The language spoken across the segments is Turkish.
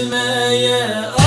gelmeye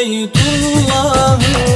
Beytullah